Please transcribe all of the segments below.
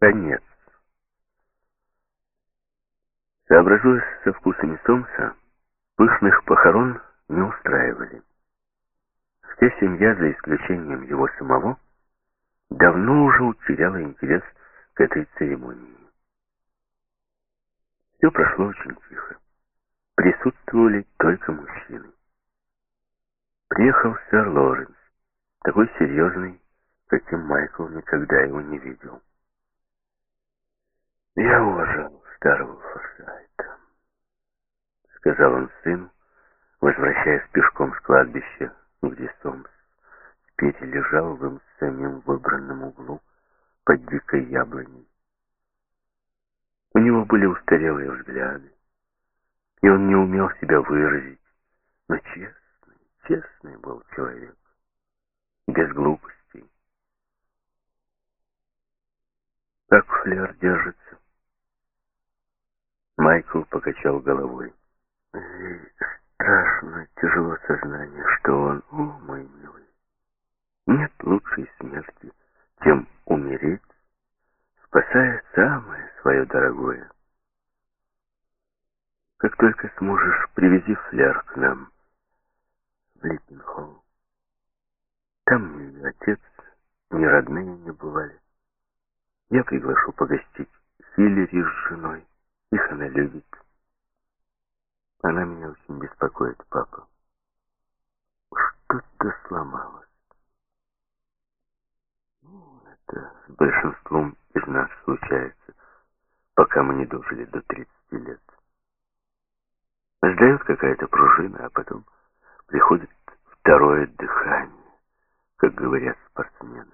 Конец. Сообразуясь со вкусами Сомса, пышных похорон не устраивали. Вся семья, за исключением его самого, давно уже утеряла интерес к этой церемонии. Все прошло очень тихо. Присутствовали только мужчины. Приехал сэр Лоренс, такой серьезный, каким Майкл никогда его не видел. «Я уважал старого Форсайта», — сказал он сыну, возвращаясь пешком с кладбища, где Сомс теперь лежал в им самим выбранном углу под дикой яблоней. У него были устарелые взгляды, и он не умел себя выразить, но честный, честный был человек, без глупостей. Как флер держится? Майкл покачал головой. Ей страшно тяжело сознание, что он, о, мой милый, нет лучшей смерти, чем умереть спасая самое свое дорогое. Как только сможешь, привези флер к нам в Липпенхолл. Там ни отец, ни родные не бывали. Я приглашу погостить Хиллери с женой. Их она любит. Она меня очень беспокоит, папа. Что-то сломалось. Ну, это с большинством из нас случается, пока мы не дожили до 30 лет. Сдает какая-то пружина, а потом приходит второе дыхание, как говорят спортсмены.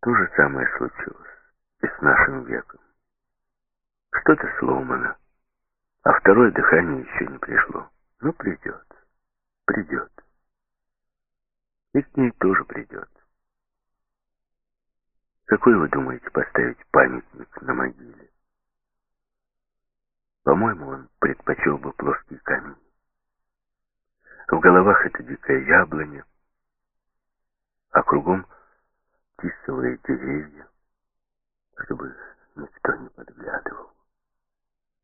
То же самое случилось и с нашим веком. Что-то сломано, а второе дыхание еще не пришло. Но придет, придет. И к ней тоже придет. Какой вы думаете поставить памятник на могиле? По-моему, он предпочел бы плоский камень. В головах это дикая яблоня, а кругом тисовые деревья, чтобы никто не подглядывал.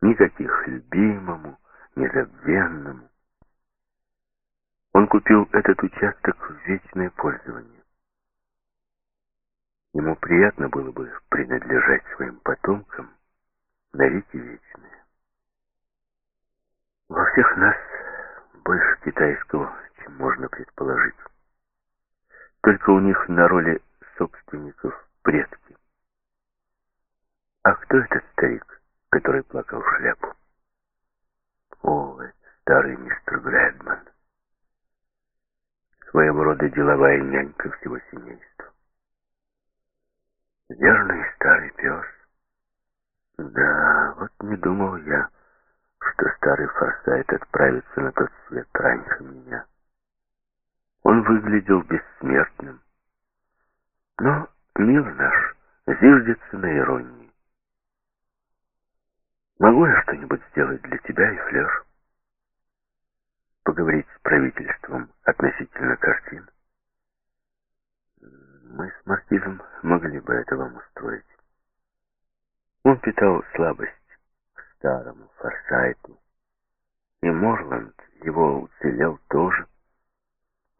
Никаких любимому, незабвенному. Он купил этот участок в вечное пользование. Ему приятно было бы принадлежать своим потомкам на веки вечные. Во всех нас больше китайского, чем можно предположить. Только у них на роли собственников предки. А кто этот старик, который плакал в шляпу? О, старый мистер Грэдман. Своего рода деловая нянька всего семейства. Верный старый пес. Да, вот не думал я, что старый Форсайт отправится на тот свет раньше меня. Он выглядел бессмертным. Но мир наш зиждется на иронии. Могу я что-нибудь сделать для тебя и Флер? Поговорить с правительством относительно картин? Мы с Маркизом могли бы это вам устроить. Он питал слабость к старому Форсайту. И Морланд его уцелел тоже.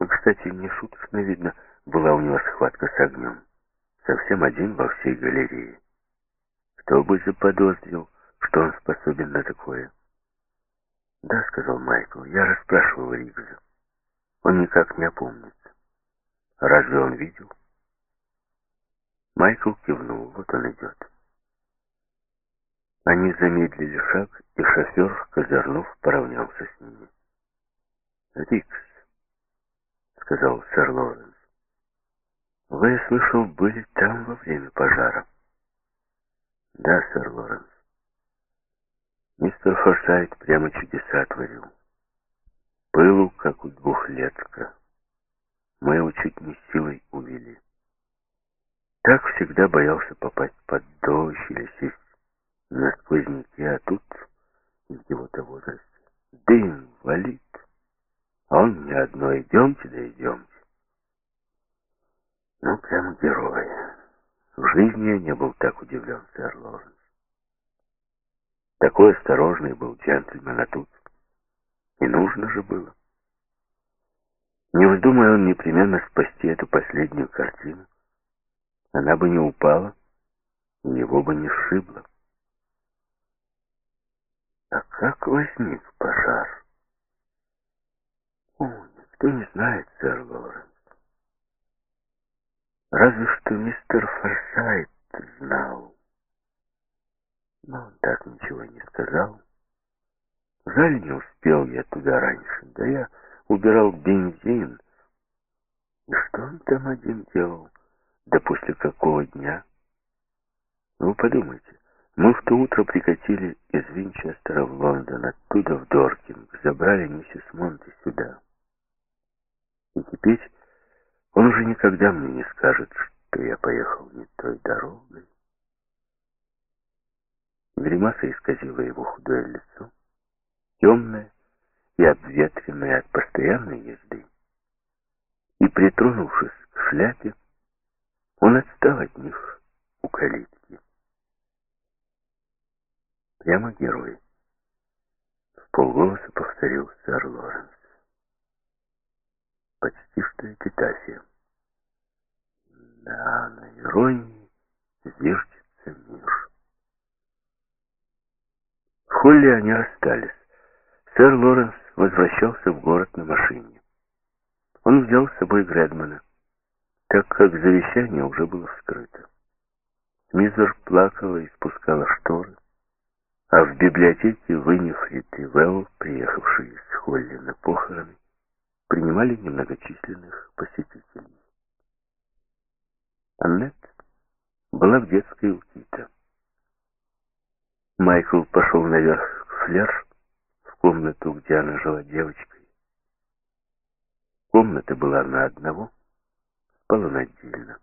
И, кстати, не шуточно видно, была у него схватка с огнем. Совсем один во всей галерее. Кто бы заподозрил, что он способен на такое? Да, сказал Майкл, я расспрашивал Ригза. Он никак не опомнится. Разве он видел? Майкл кивнул, вот он идет. Они замедлили шаг, и шофер, козырнув, поравнялся с ними. «Рикс», — сказал сэр Лоренс, — «вы, я слышал, были там во время пожара». «Да, сэр Лоренс. Мистер Форсайт прямо чудеса творил. Пылу, как у двухлетка. Мы его чуть не силой увели». Так всегда боялся попасть под дождь или сесть на сквозняке, а тут в его-то возрасте дым валит. А он мне одно, идемте, да идемте. Ну, прям герой. В жизни я не был так удивлен, сэр Лоренс. Такой осторожный был джентльмен, а тут и нужно же было. Не вздумая он непременно спасти эту последнюю картину, она бы не упала, его бы не сшибло. А как возник пожар? О, никто не знает, сэр Лоренс. Разве что мистер Форсайт знал. Но он так ничего не сказал. Жаль, не успел я туда раньше. Да я убирал бензин. И что он там один делал? Да после какого дня? Ну, подумайте. Мы в то утро прикатили из Винчестера в Лондон, оттуда в Доркинг, забрали миссис Монти сюда. И теперь он уже никогда мне не скажет, что я поехал не той дорогой. Гримаса исказила его худое лицо, темное и обветренное от постоянной езды. И, притронувшись к шляпе, он отстал от них у калитки. Прямо герой. В полголоса повторил сэр Лоренс. Почти что эпитафия. Да, на иронии зиждется мир. В холле они расстались. Сэр Лоренс возвращался в город на машине. Он взял с собой Гредмана, так как завещание уже было вскрыто. Смизер плакала и спускала шторы, а в библиотеке Виннифрид и Вэлл, приехавшие из Холли на похороны, принимали немногочисленных посетителей. Аннет была в детской у Кита. Майкл пошел наверх к Флер, в комнату, где она жила девочкой. Комната была на одного, спал он отдельно.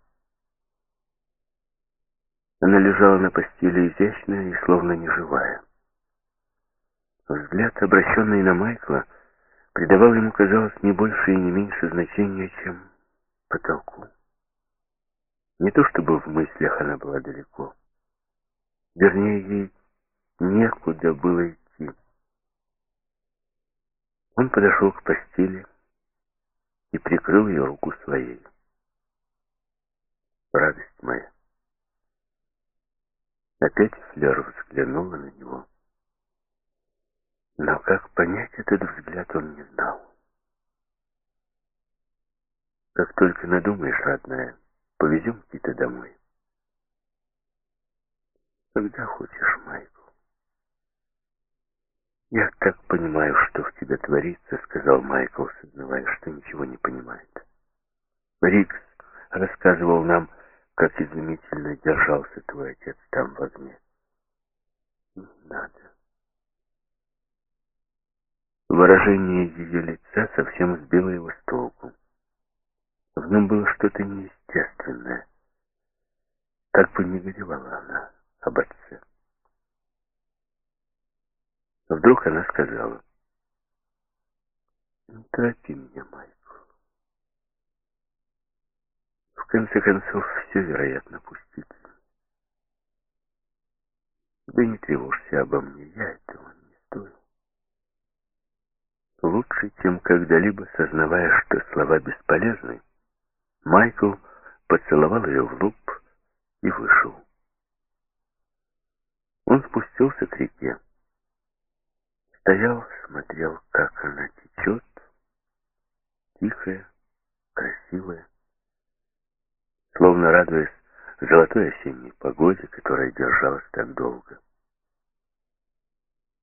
Она лежала на постели изящная и словно неживая. Взгляд, обращенный на Майкла, придавал ему, казалось, не больше и не меньше значения, чем потолку. Не то чтобы в мыслях она была далеко. Вернее, ей некуда было идти. Он подошел к постели и прикрыл ее руку своей. Радость моя. Опять Флер взглянула на него. Но как понять этот взгляд, он не знал. Как только надумаешь, родная, повезем Кита домой. Когда хочешь, Майкл. Я так понимаю, что в тебе творится, сказал Майкл, сознавая, что ничего не понимает. Рикс рассказывал нам, как изумительно держался твой отец там в огне. Не надо. Выражение ее лица совсем сбило его с толку. В нем было что-то неестественное. Как бы не горевала она об отце. Вдруг она сказала, «Не торопи меня, Майкл. В конце концов, все, вероятно, пустится. Да не тревожься обо мне, я этого не стою лучше, чем когда-либо сознавая, что слова бесполезны, Майкл поцеловал ее в лоб и вышел. Он спустился к реке. Стоял, смотрел, как она течет, тихая, красивая, словно радуясь золотой осенней погоде, которая держалась так долго.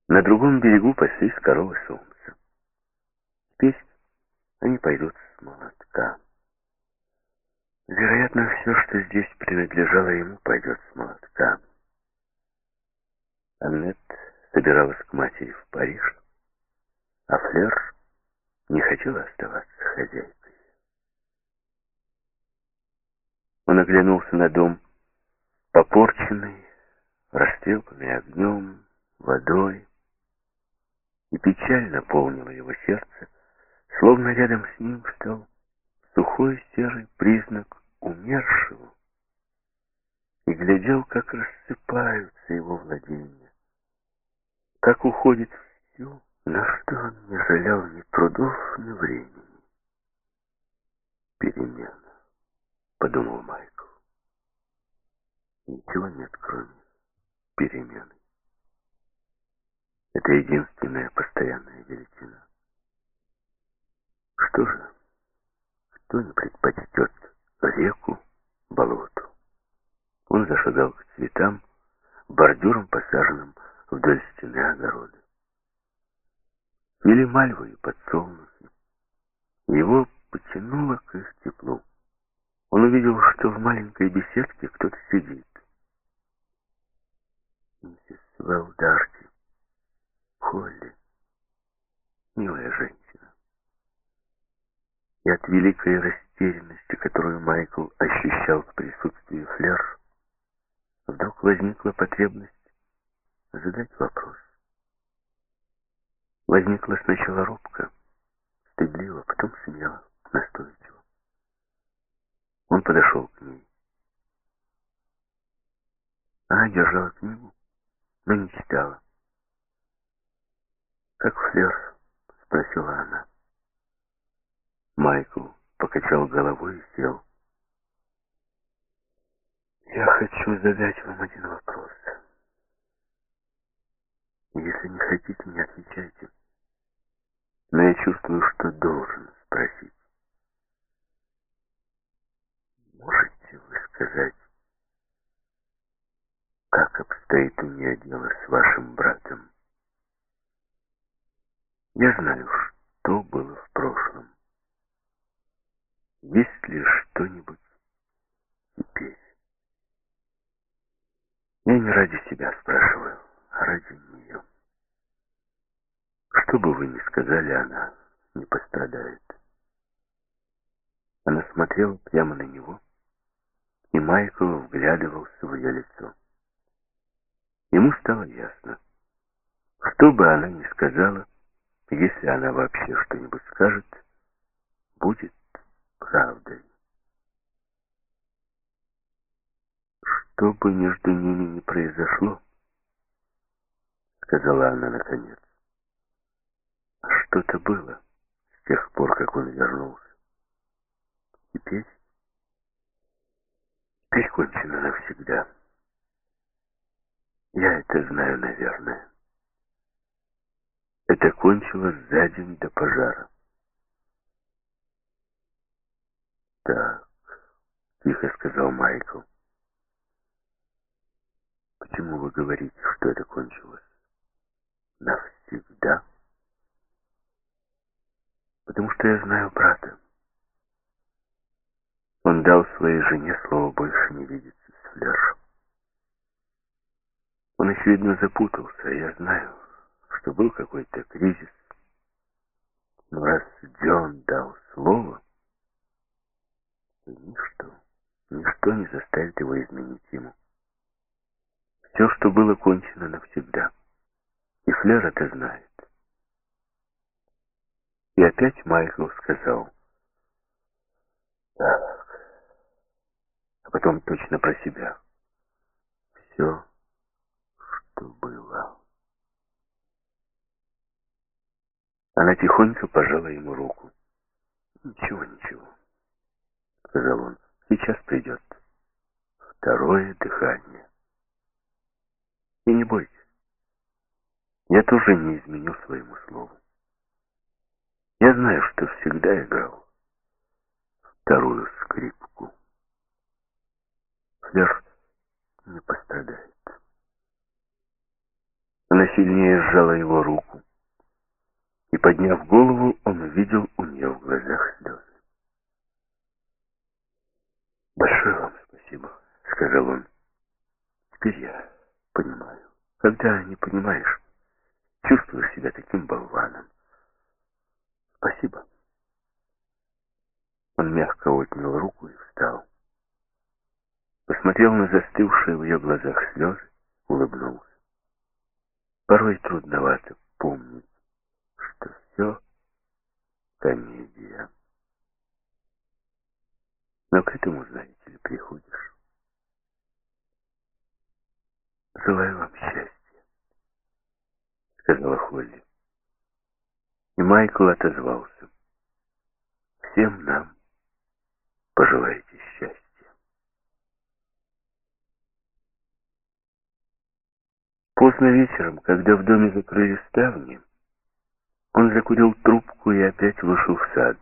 На другом берегу паслись коровы солнца. Теперь они пойдут с молотка. Вероятно, все, что здесь принадлежало ему, пойдет с молотка. Аннет собиралась к матери в Париж, а Флер не хотела оставаться хозяйкой. Он оглянулся на дом, попорченный, растрепанный огнем, водой, и печаль наполнила его сердце, Словно рядом с ним стал сухой серый признак умершего, глядел, как рассыпаются его владения, как уходит все, на что он не жалел ни трудов, ни времени. Перемена, подумал Майкл. Ничего нет, кроме перемены. Это единственная постоянная величина. Что же, кто не предпочтет реку, болоту? Он зашагал к цветам, бордюром посаженным вдоль стены огорода. Или мальвы и подсолнухи. Его потянуло к их теплу. Он увидел, что в маленькой беседке кто-то сидит. Миссис Велдарти, Холли, милая женщина. И от великой растерянности, которую Майкл ощущал в присутствии Флер, вдруг возникла потребность задать вопрос. Возникла сначала робко, стыдливо, потом смело, настойчиво. Он подошел к ней. Она держала книгу, но не читала. «Как Флер?» — спросила она. Майкл покачал головой и сел. «Я хочу задать вам один вопрос. Если не хотите, не отвечайте. Но я чувствую, что должен спросить. Можете вы сказать, как обстоит у меня дело с вашим братом? Я знаю, что было в прошлом. Есть ли что-нибудь теперь? Я не ради себя спрашиваю, а ради. Что бы вы ни сказали, она не пострадает. Она смотрела прямо на него, и Майкл вглядывался в ее лицо. Ему стало ясно, что бы она ни сказала, если она вообще что-нибудь скажет, будет правдой. Что бы между ними ни произошло, сказала она наконец, что-то было с тех пор, как он вернулся. Теперь, теперь кончено навсегда. Я это знаю, наверное. Это кончилось за день до пожара. Так, тихо сказал Майкл. Почему вы говорите, что это кончилось? Навсегда? Потому что я знаю брата. Он дал своей жене слово больше не видеться с Флеш. Он, очевидно, запутался, я знаю, что был какой-то кризис. Но раз Джон дал слово, то ничто, ничто не заставит его изменить ему. Все, что было, кончено навсегда. И Флер это знает. И опять Майкл сказал, так, а потом точно про себя. Все, что было. Она тихонько пожала ему руку. «Ничего, ничего», — сказал он. «Сейчас придет второе дыхание. И не бойтесь, я тоже не изменю своему слову. Я знаю, что всегда играл вторую скрипку. Флер не пострадает». Она сильнее сжала его руку. И, подняв голову, он увидел у нее в глазах слезы. «Большое вам спасибо», — сказал он. «Теперь я понимаю. Когда не понимаешь, чувствуешь себя таким болваном. Спасибо». Он мягко отнял руку и встал. Посмотрел на застывшие в ее глазах слезы, улыбнулся. Порой трудновато помнить, что все комедия. Но к этому, знаете ли, приходишь. «Желаю вам счастья», — сказала Холли. И Майкл отозвался. «Всем нам пожелайте счастья». Поздно вечером, когда в доме закрыли ставни, он закурил трубку и опять вышел в сад.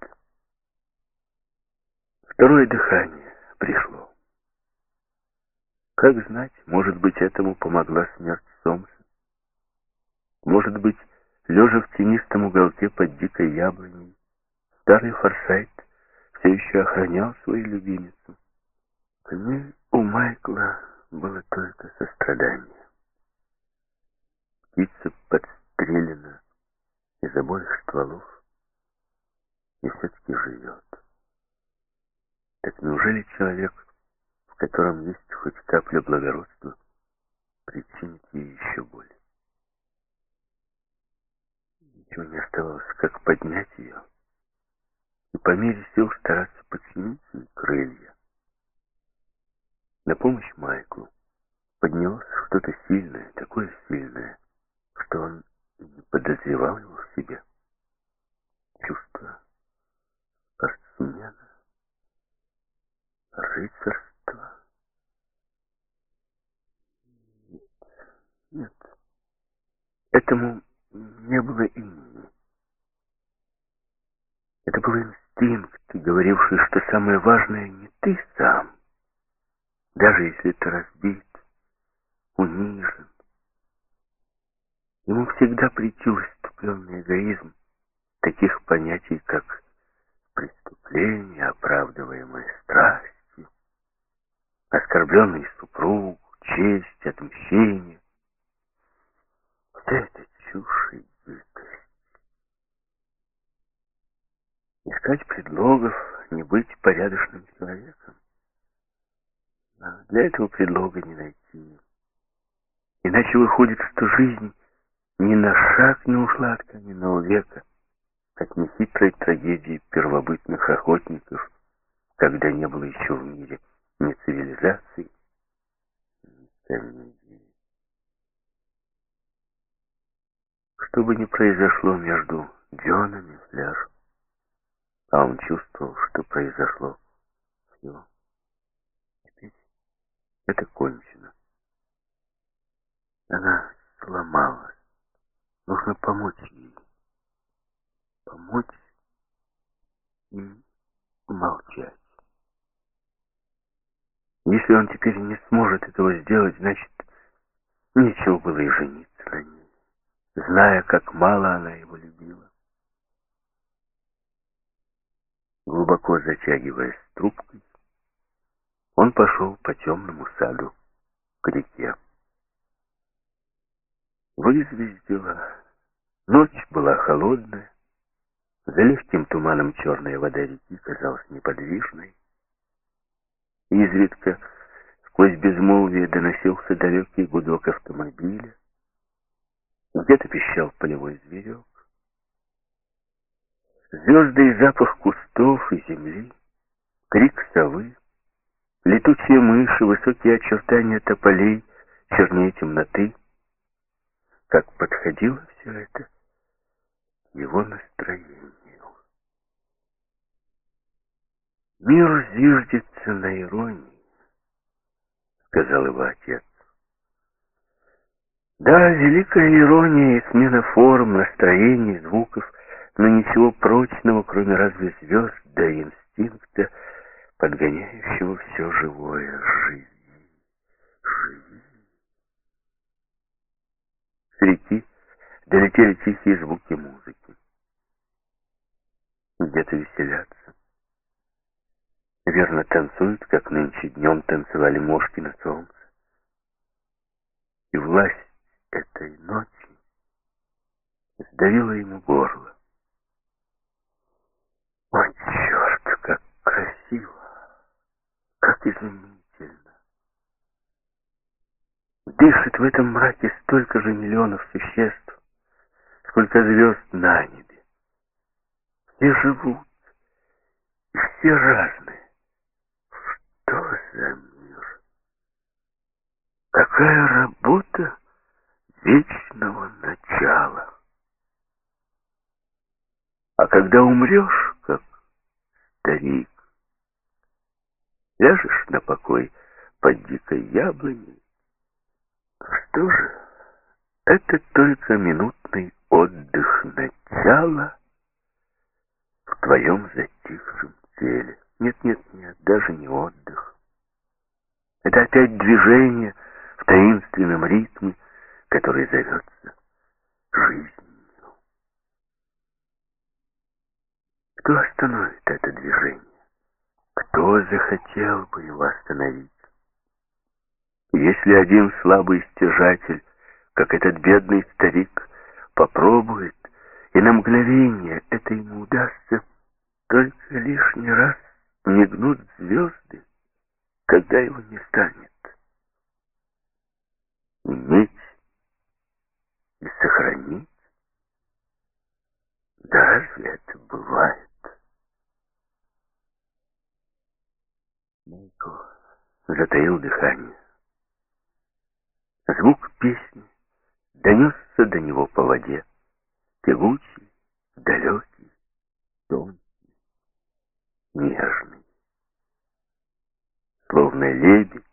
Второе дыхание пришло. Как знать, может быть, этому помогла смерть Сомса. Может быть, лежа в тенистом уголке под дикой яблоней, старый Форсайт все еще охранял свою любимицу. К ней у Майкла было только сострадание. Птица подстрелена из обоих стволов и все-таки живет. Так неужели человек, в котором есть хоть капля благородства, причинит ей еще боль? Ничего не оставалось, как поднять ее и по мере сил стараться подчинить ей крылья. На помощь Майклу поднялось что-то сильное, что он не подозревал его в себе. Чувство спортсмена, рыцарства. Нет, нет, этому не было имени. Это был инстинкт, говоривший, что самое важное не ты сам, даже если ты разбит, унижен, Ему всегда претил иступленный эгоизм таких понятий, как преступление, оправдываемое страстью, оскорбленный супруг, честь, отмщение. Вся эта чушь и дикость. Искать предлогов, не быть порядочным человеком. А для этого предлога не найти. Иначе выходит, что жизнь ни на шаг не ушла от каменного века, от нехитрой трагедии первобытных охотников, когда не было еще в мире ни цивилизации, ни комедии. Что бы ни произошло между Джоном и Фляж, а он чувствовал, что произошло все. Теперь это кончено. Она сломалась. Нужно помочь ей. Помочь и молчать. Если он теперь не сможет этого сделать, значит, нечего было и жениться на ней, зная, как мало она его любила. Глубоко затягиваясь трубкой, он пошел по темному саду к реке. Вызвездила Ночь была холодная, за легким туманом черная вода реки казалась неподвижной. Изредка сквозь безмолвие доносился далекий гудок автомобиля. Где-то пищал полевой зверек. Звезды и запах кустов и земли, крик совы, летучие мыши, высокие очертания тополей, чернее темноты. Как подходило все это его настроению. «Мир зиждется на иронии», — сказал его отец. Да, великая ирония и смена форм, настроений, звуков, но ничего прочного, кроме разве звезд да инстинкта, подгоняющего все живое жизни. Жизни. С реки долетели тихие звуки музыки. Где-то веселятся. Верно танцуют, как нынче днем танцевали мошки на солнце. И власть этой ночи сдавила ему горло. О, черт, как красиво, как изумительно. Дышит в этом мраке столько же миллионов существ, сколько звезд на небе. Все живут, и все разные. Что за мир? Какая такая работа вечного начала. А когда умрешь, как старик, ляжешь на покой под дикой яблоней, что же, это только минутный отдых начала в твоем затихшем теле. Нет, нет, нет, даже не отдых. Это опять движение в таинственном ритме, который зовется жизнью. Кто остановит это движение? Кто захотел бы его остановить? Если один слабый стяжатель, как этот бедный старик, попробует, и на мгновение это ему удастся, только лишний раз мигнут звезды, когда его не станет. Иметь и сохранить? Да разве это бывает? Майкл затаил дыхание. Звук песни донесся до него по воде, тягучий, далекий, тонкий, нежный. Словно лебедь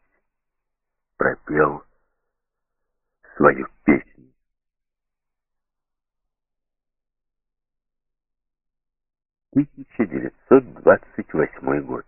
пропел свою песню. Тысяча девятьсот двадцать год.